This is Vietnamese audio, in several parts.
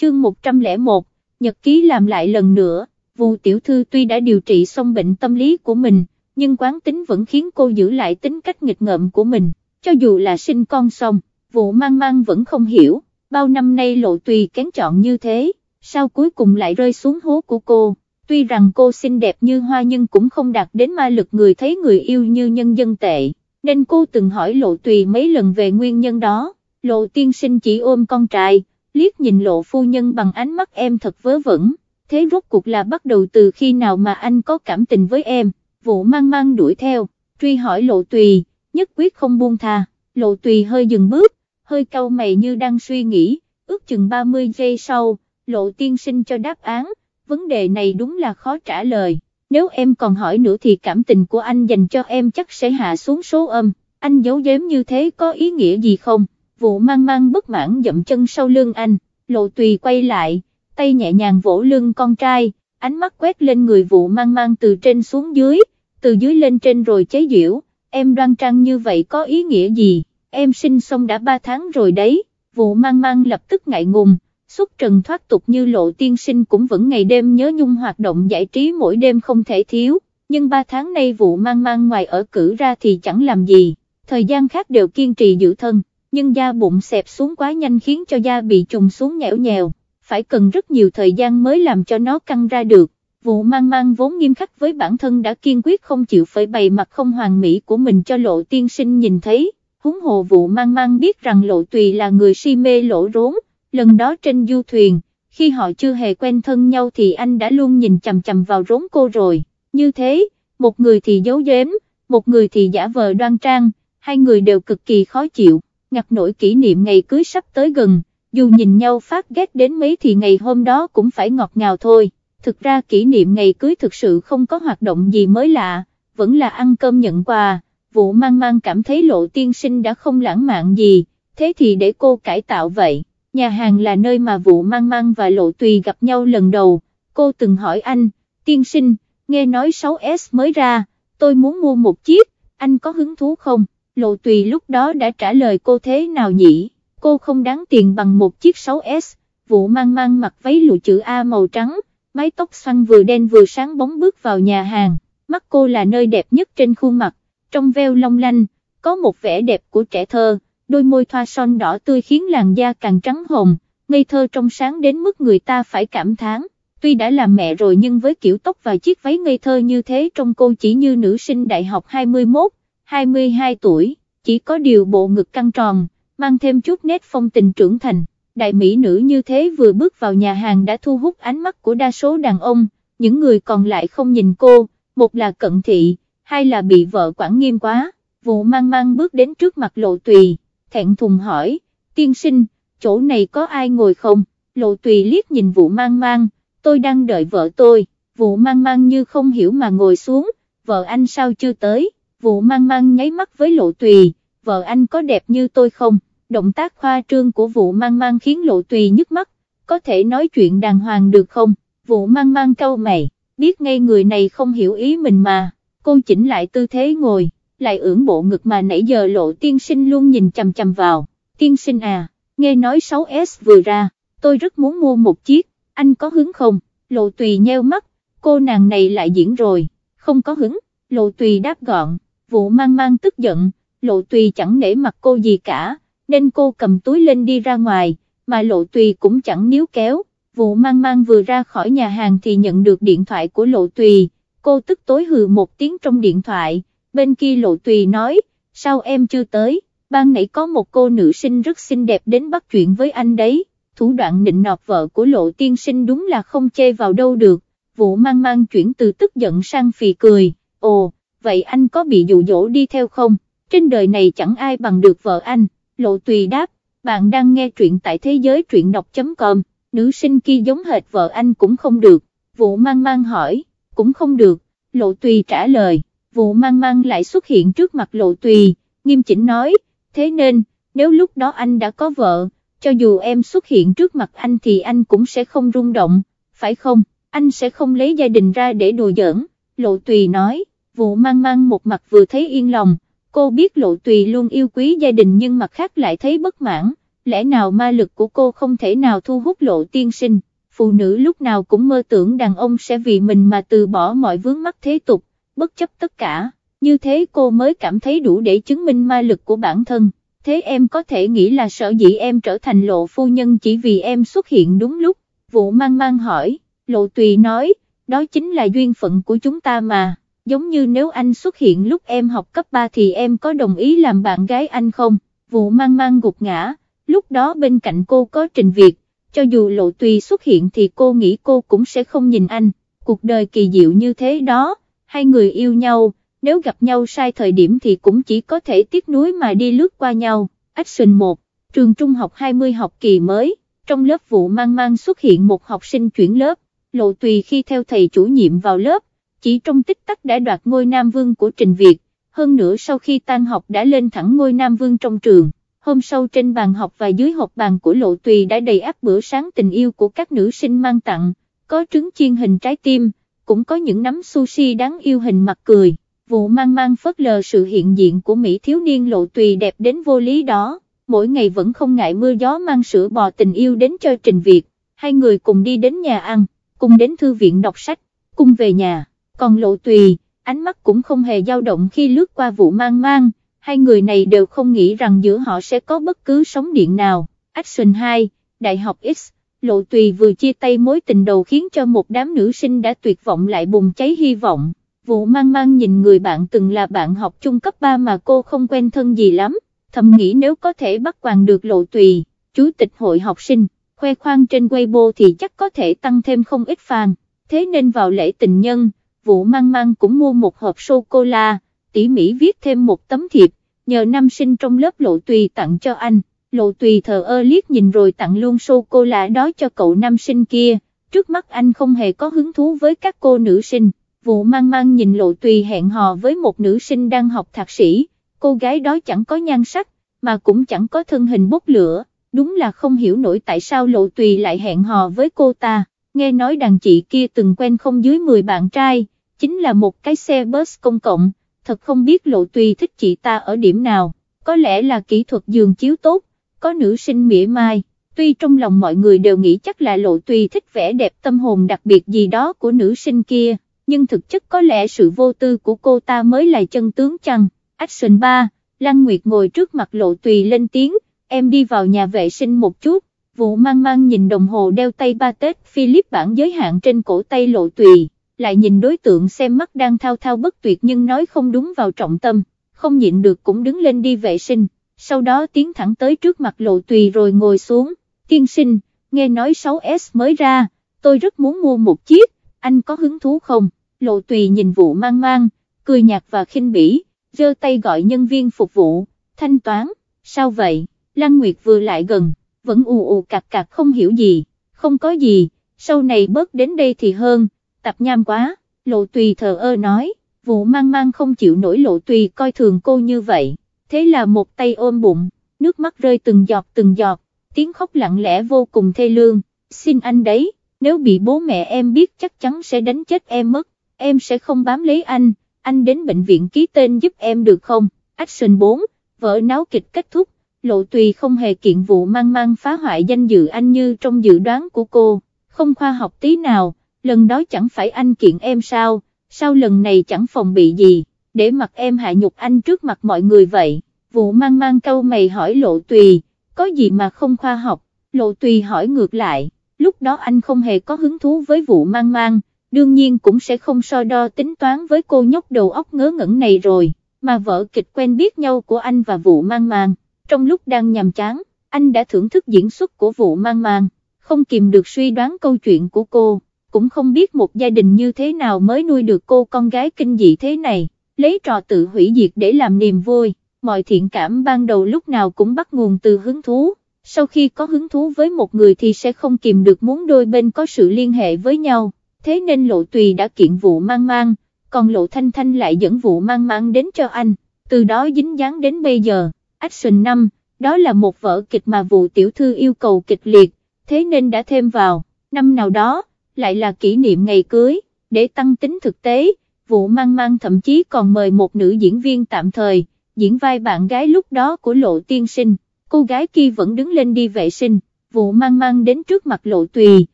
chương 101, nhật ký làm lại lần nữa, vụ tiểu thư tuy đã điều trị xong bệnh tâm lý của mình, nhưng quán tính vẫn khiến cô giữ lại tính cách nghịch ngợm của mình, cho dù là sinh con xong, vụ mang mang vẫn không hiểu, bao năm nay lộ tùy kén chọn như thế, sao cuối cùng lại rơi xuống hố của cô, tuy rằng cô xinh đẹp như hoa nhưng cũng không đạt đến ma lực người thấy người yêu như nhân dân tệ, nên cô từng hỏi lộ tùy mấy lần về nguyên nhân đó, lộ tiên sinh chỉ ôm con trai, liếc nhìn lộ phu nhân bằng ánh mắt em thật vớ vẩn, thế rốt cuộc là bắt đầu từ khi nào mà anh có cảm tình với em, vụ mang mang đuổi theo, truy hỏi lộ tùy, nhất quyết không buông tha, lộ tùy hơi dừng bước, hơi cau mày như đang suy nghĩ, ước chừng 30 giây sau, lộ tiên sinh cho đáp án, vấn đề này đúng là khó trả lời, nếu em còn hỏi nữa thì cảm tình của anh dành cho em chắc sẽ hạ xuống số âm, anh giấu giếm như thế có ý nghĩa gì không? Vụ mang mang bất mãn dậm chân sau lưng anh, lộ tùy quay lại, tay nhẹ nhàng vỗ lưng con trai, ánh mắt quét lên người vụ mang mang từ trên xuống dưới, từ dưới lên trên rồi chế diễu, em đoan trang như vậy có ý nghĩa gì, em sinh xong đã 3 tháng rồi đấy, vụ mang mang lập tức ngại ngùng, xuất trần thoát tục như lộ tiên sinh cũng vẫn ngày đêm nhớ nhung hoạt động giải trí mỗi đêm không thể thiếu, nhưng 3 tháng nay vụ mang mang ngoài ở cử ra thì chẳng làm gì, thời gian khác đều kiên trì giữ thân nhưng da bụng xẹp xuống quá nhanh khiến cho da bị trùng xuống nhẽo nhèo, phải cần rất nhiều thời gian mới làm cho nó căng ra được. Vụ mang mang vốn nghiêm khắc với bản thân đã kiên quyết không chịu phải bày mặt không hoàn mỹ của mình cho lộ tiên sinh nhìn thấy, huống hồ vụ mang mang biết rằng lộ tùy là người si mê lỗ rốn, lần đó trên du thuyền, khi họ chưa hề quen thân nhau thì anh đã luôn nhìn chầm chầm vào rốn cô rồi, như thế, một người thì giấu giếm, một người thì giả vờ đoan trang, hai người đều cực kỳ khó chịu ngặt nổi kỷ niệm ngày cưới sắp tới gần, dù nhìn nhau phát ghét đến mấy thì ngày hôm đó cũng phải ngọt ngào thôi, thực ra kỷ niệm ngày cưới thực sự không có hoạt động gì mới lạ, vẫn là ăn cơm nhận quà, vụ mang mang cảm thấy lộ tiên sinh đã không lãng mạn gì, thế thì để cô cải tạo vậy, nhà hàng là nơi mà vụ mang mang và lộ tùy gặp nhau lần đầu, cô từng hỏi anh, tiên sinh, nghe nói 6S mới ra, tôi muốn mua một chiếc, anh có hứng thú không? Lộ Tùy lúc đó đã trả lời cô thế nào nhỉ, cô không đáng tiền bằng một chiếc 6S, vụ mang mang mặc váy lụa chữ A màu trắng, mái tóc xoăn vừa đen vừa sáng bóng bước vào nhà hàng, mắt cô là nơi đẹp nhất trên khuôn mặt, trong veo long lanh, có một vẻ đẹp của trẻ thơ, đôi môi thoa son đỏ tươi khiến làn da càng trắng hồng, ngây thơ trong sáng đến mức người ta phải cảm thán. Tuy đã là mẹ rồi nhưng với kiểu tóc và chiếc váy ngây thơ như thế trong cô chỉ như nữ sinh đại học 21, 22 tuổi, chỉ có điều bộ ngực căng tròn, mang thêm chút nét phong tình trưởng thành. Đại mỹ nữ như thế vừa bước vào nhà hàng đã thu hút ánh mắt của đa số đàn ông, những người còn lại không nhìn cô, một là cận thị, hai là bị vợ quản nghiêm quá, vụ mang mang bước đến trước mặt lộ tùy, thẹn thùng hỏi, tiên sinh, chỗ này có ai ngồi không, lộ tùy liếc nhìn vụ mang mang, tôi đang đợi vợ tôi, vụ mang mang như không hiểu mà ngồi xuống, vợ anh sao chưa tới, vụ mang mang nháy mắt với lộ tùy, vợ anh có đẹp như tôi không, động tác khoa trương của vụ mang mang khiến lộ tùy nhức mắt, có thể nói chuyện đàng hoàng được không, vụ mang mang câu mày, biết ngay người này không hiểu ý mình mà, cô chỉnh lại tư thế ngồi, lại ưỡn bộ ngực mà nãy giờ lộ tiên sinh luôn nhìn chầm chầm vào, tiên sinh à, nghe nói 6S vừa ra, tôi rất muốn mua một chiếc, anh có hứng không, lộ tùy nheo mắt, cô nàng này lại diễn rồi, không có hứng, lộ tùy đáp gọn, vụ mang mang tức giận, lộ tùy chẳng nể mặt cô gì cả, nên cô cầm túi lên đi ra ngoài, mà lộ tùy cũng chẳng níu kéo, vụ mang mang vừa ra khỏi nhà hàng thì nhận được điện thoại của lộ tùy, cô tức tối hừ một tiếng trong điện thoại, bên kia lộ tùy nói, sao em chưa tới, ban nãy có một cô nữ sinh rất xinh đẹp đến bắt chuyện với anh đấy, thủ đoạn nịnh nọt vợ của lộ tiên sinh đúng là không chê vào đâu được, vụ mang mang chuyển từ tức giận sang phì cười, ồ, vậy anh có bị dụ dỗ đi theo không, trên đời này chẳng ai bằng được vợ anh, lộ tùy đáp, bạn đang nghe truyện tại thế giới truyện đọc.com, nữ sinh kia giống hệt vợ anh cũng không được, vụ mang mang hỏi, cũng không được, lộ tùy trả lời, vụ mang mang lại xuất hiện trước mặt lộ tùy, nghiêm chỉnh nói, thế nên, nếu lúc đó anh đã có vợ, cho dù em xuất hiện trước mặt anh thì anh cũng sẽ không rung động, phải không, anh sẽ không lấy gia đình ra để đùa giỡn, lộ tùy nói vụ mang mang một mặt vừa thấy yên lòng, cô biết lộ tùy luôn yêu quý gia đình nhưng mặt khác lại thấy bất mãn, lẽ nào ma lực của cô không thể nào thu hút lộ tiên sinh, phụ nữ lúc nào cũng mơ tưởng đàn ông sẽ vì mình mà từ bỏ mọi vướng mắc thế tục, bất chấp tất cả, như thế cô mới cảm thấy đủ để chứng minh ma lực của bản thân, thế em có thể nghĩ là sợ dĩ em trở thành lộ phu nhân chỉ vì em xuất hiện đúng lúc, vụ mang mang hỏi, lộ tùy nói, đó chính là duyên phận của chúng ta mà, giống như nếu anh xuất hiện lúc em học cấp 3 thì em có đồng ý làm bạn gái anh không, vụ mang mang gục ngã, lúc đó bên cạnh cô có trình việc, cho dù lộ tùy xuất hiện thì cô nghĩ cô cũng sẽ không nhìn anh, cuộc đời kỳ diệu như thế đó, hai người yêu nhau, nếu gặp nhau sai thời điểm thì cũng chỉ có thể tiếc nuối mà đi lướt qua nhau, Action 1, trường trung học 20 học kỳ mới, trong lớp vụ mang mang xuất hiện một học sinh chuyển lớp, lộ tùy khi theo thầy chủ nhiệm vào lớp, chỉ trong tích tắc đã đoạt ngôi Nam Vương của Trình Việt, hơn nữa sau khi tan học đã lên thẳng ngôi Nam Vương trong trường. Hôm sau trên bàn học và dưới hộp bàn của lộ tùy đã đầy áp bữa sáng tình yêu của các nữ sinh mang tặng, có trứng chiên hình trái tim, cũng có những nắm sushi đáng yêu hình mặt cười, vụ mang mang phớt lờ sự hiện diện của Mỹ thiếu niên lộ tùy đẹp đến vô lý đó, mỗi ngày vẫn không ngại mưa gió mang sữa bò tình yêu đến cho Trình Việt, hai người cùng đi đến nhà ăn, cùng đến thư viện đọc sách, cùng về nhà, còn lộ tùy, ánh mắt cũng không hề dao động khi lướt qua vụ mang mang, hai người này đều không nghĩ rằng giữa họ sẽ có bất cứ sóng điện nào. Action 2, Đại học X, Lộ Tùy vừa chia tay mối tình đầu khiến cho một đám nữ sinh đã tuyệt vọng lại bùng cháy hy vọng. Vụ mang mang nhìn người bạn từng là bạn học chung cấp 3 mà cô không quen thân gì lắm, thầm nghĩ nếu có thể bắt quàng được Lộ Tùy, chủ tịch hội học sinh, khoe khoang trên Weibo thì chắc có thể tăng thêm không ít fan, thế nên vào lễ tình nhân, vụ mang mang cũng mua một hộp sô-cô-la tỉ mỉ viết thêm một tấm thiệp, nhờ nam sinh trong lớp lộ tùy tặng cho anh, lộ tùy thờ ơ liếc nhìn rồi tặng luôn sô-cô-la đó cho cậu nam sinh kia, trước mắt anh không hề có hứng thú với các cô nữ sinh, vụ mang mang nhìn lộ tùy hẹn hò với một nữ sinh đang học thạc sĩ, cô gái đó chẳng có nhan sắc, mà cũng chẳng có thân hình bốc lửa, đúng là không hiểu nổi tại sao lộ tùy lại hẹn hò với cô ta, nghe nói đàn chị kia từng quen không dưới 10 bạn trai, chính là một cái xe bus công cộng thật không biết lộ tùy thích chị ta ở điểm nào, có lẽ là kỹ thuật giường chiếu tốt, có nữ sinh mỉa mai, tuy trong lòng mọi người đều nghĩ chắc là lộ tùy thích vẻ đẹp tâm hồn đặc biệt gì đó của nữ sinh kia, nhưng thực chất có lẽ sự vô tư của cô ta mới là chân tướng chăng, action 3, Lăng Nguyệt ngồi trước mặt lộ tùy lên tiếng, em đi vào nhà vệ sinh một chút, vụ mang mang nhìn đồng hồ đeo tay ba Tết Philip bản giới hạn trên cổ tay lộ tùy lại nhìn đối tượng xem mắt đang thao thao bất tuyệt nhưng nói không đúng vào trọng tâm, không nhịn được cũng đứng lên đi vệ sinh, sau đó tiến thẳng tới trước mặt lộ tùy rồi ngồi xuống, tiên sinh, nghe nói 6S mới ra, tôi rất muốn mua một chiếc, anh có hứng thú không, lộ tùy nhìn vụ mang mang, cười nhạt và khinh bỉ, giơ tay gọi nhân viên phục vụ, thanh toán, sao vậy, Lăng Nguyệt vừa lại gần, vẫn ù ù cạc cạc không hiểu gì, không có gì, sau này bớt đến đây thì hơn tập nham quá, lộ tùy thờ ơ nói, vụ mang mang không chịu nổi lộ tùy coi thường cô như vậy, thế là một tay ôm bụng, nước mắt rơi từng giọt từng giọt, tiếng khóc lặng lẽ vô cùng thê lương, xin anh đấy, nếu bị bố mẹ em biết chắc chắn sẽ đánh chết em mất, em sẽ không bám lấy anh, anh đến bệnh viện ký tên giúp em được không, action 4, vợ náo kịch kết thúc, lộ tùy không hề kiện vụ mang mang phá hoại danh dự anh như trong dự đoán của cô, không khoa học tí nào lần đó chẳng phải anh kiện em sao, sao lần này chẳng phòng bị gì, để mặt em hạ nhục anh trước mặt mọi người vậy, vụ mang mang câu mày hỏi lộ tùy, có gì mà không khoa học, lộ tùy hỏi ngược lại, lúc đó anh không hề có hứng thú với vụ mang mang, đương nhiên cũng sẽ không so đo tính toán với cô nhóc đầu óc ngớ ngẩn này rồi, mà vợ kịch quen biết nhau của anh và vụ mang mang, trong lúc đang nhàm chán, anh đã thưởng thức diễn xuất của vụ mang mang, không kìm được suy đoán câu chuyện của cô cũng không biết một gia đình như thế nào mới nuôi được cô con gái kinh dị thế này, lấy trò tự hủy diệt để làm niềm vui, mọi thiện cảm ban đầu lúc nào cũng bắt nguồn từ hứng thú, sau khi có hứng thú với một người thì sẽ không kìm được muốn đôi bên có sự liên hệ với nhau, thế nên lộ tùy đã kiện vụ mang mang, còn lộ thanh thanh lại dẫn vụ mang mang đến cho anh, từ đó dính dáng đến bây giờ, action 5, đó là một vở kịch mà vụ tiểu thư yêu cầu kịch liệt, thế nên đã thêm vào, năm nào đó, lại là kỷ niệm ngày cưới, để tăng tính thực tế, vụ mang mang thậm chí còn mời một nữ diễn viên tạm thời, diễn vai bạn gái lúc đó của lộ tiên sinh, cô gái kia vẫn đứng lên đi vệ sinh, vụ mang mang đến trước mặt lộ tùy,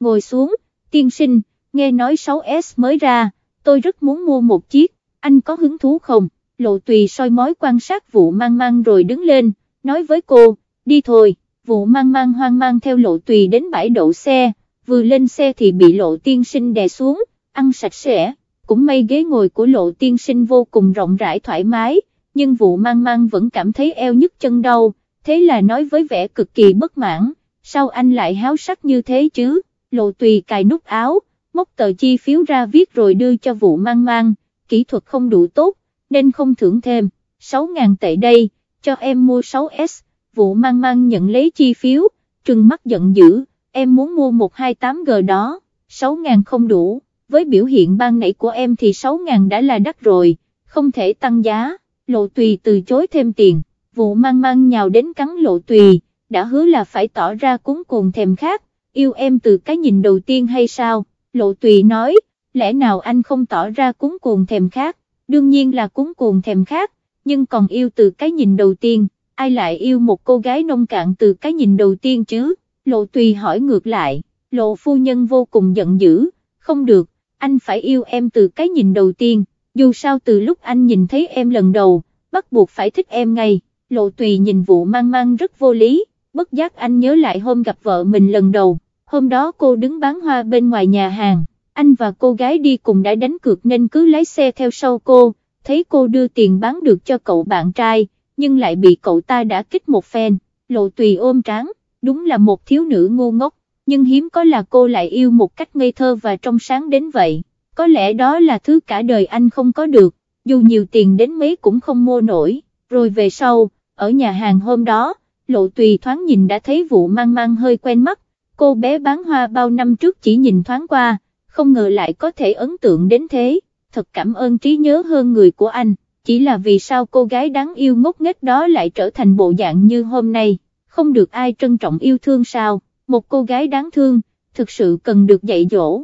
ngồi xuống, tiên sinh, nghe nói 6S mới ra, tôi rất muốn mua một chiếc, anh có hứng thú không, lộ tùy soi mói quan sát vụ mang mang rồi đứng lên, nói với cô, đi thôi, vụ mang mang hoang mang theo lộ tùy đến bãi đậu xe, vừa lên xe thì bị lộ tiên sinh đè xuống, ăn sạch sẽ, cũng may ghế ngồi của lộ tiên sinh vô cùng rộng rãi thoải mái, nhưng vụ mang mang vẫn cảm thấy eo nhức chân đau, thế là nói với vẻ cực kỳ bất mãn, sao anh lại háo sắc như thế chứ, lộ tùy cài nút áo, móc tờ chi phiếu ra viết rồi đưa cho vụ mang mang, kỹ thuật không đủ tốt, nên không thưởng thêm, 6.000 tệ đây, cho em mua 6S, vụ mang mang nhận lấy chi phiếu, trừng mắt giận dữ, em muốn mua 128G đó, 6.000 không đủ, với biểu hiện ban nãy của em thì 6.000 đã là đắt rồi, không thể tăng giá, lộ tùy từ chối thêm tiền, vụ mang mang nhào đến cắn lộ tùy, đã hứa là phải tỏ ra cuốn cuồng thèm khác, yêu em từ cái nhìn đầu tiên hay sao, lộ tùy nói, lẽ nào anh không tỏ ra cuốn cuồng thèm khác, đương nhiên là cuốn cuồng thèm khác, nhưng còn yêu từ cái nhìn đầu tiên, ai lại yêu một cô gái nông cạn từ cái nhìn đầu tiên chứ, lộ tùy hỏi ngược lại, lộ phu nhân vô cùng giận dữ, không được, anh phải yêu em từ cái nhìn đầu tiên, dù sao từ lúc anh nhìn thấy em lần đầu, bắt buộc phải thích em ngay, lộ tùy nhìn vụ mang mang rất vô lý, bất giác anh nhớ lại hôm gặp vợ mình lần đầu, hôm đó cô đứng bán hoa bên ngoài nhà hàng, anh và cô gái đi cùng đã đánh cược nên cứ lái xe theo sau cô, thấy cô đưa tiền bán được cho cậu bạn trai, nhưng lại bị cậu ta đã kích một phen, lộ tùy ôm tráng, đúng là một thiếu nữ ngu ngốc, nhưng hiếm có là cô lại yêu một cách ngây thơ và trong sáng đến vậy, có lẽ đó là thứ cả đời anh không có được, dù nhiều tiền đến mấy cũng không mua nổi, rồi về sau, ở nhà hàng hôm đó, lộ tùy thoáng nhìn đã thấy vụ mang mang hơi quen mắt, cô bé bán hoa bao năm trước chỉ nhìn thoáng qua, không ngờ lại có thể ấn tượng đến thế, thật cảm ơn trí nhớ hơn người của anh, chỉ là vì sao cô gái đáng yêu ngốc nghếch đó lại trở thành bộ dạng như hôm nay, không được ai trân trọng yêu thương sao, một cô gái đáng thương, thực sự cần được dạy dỗ.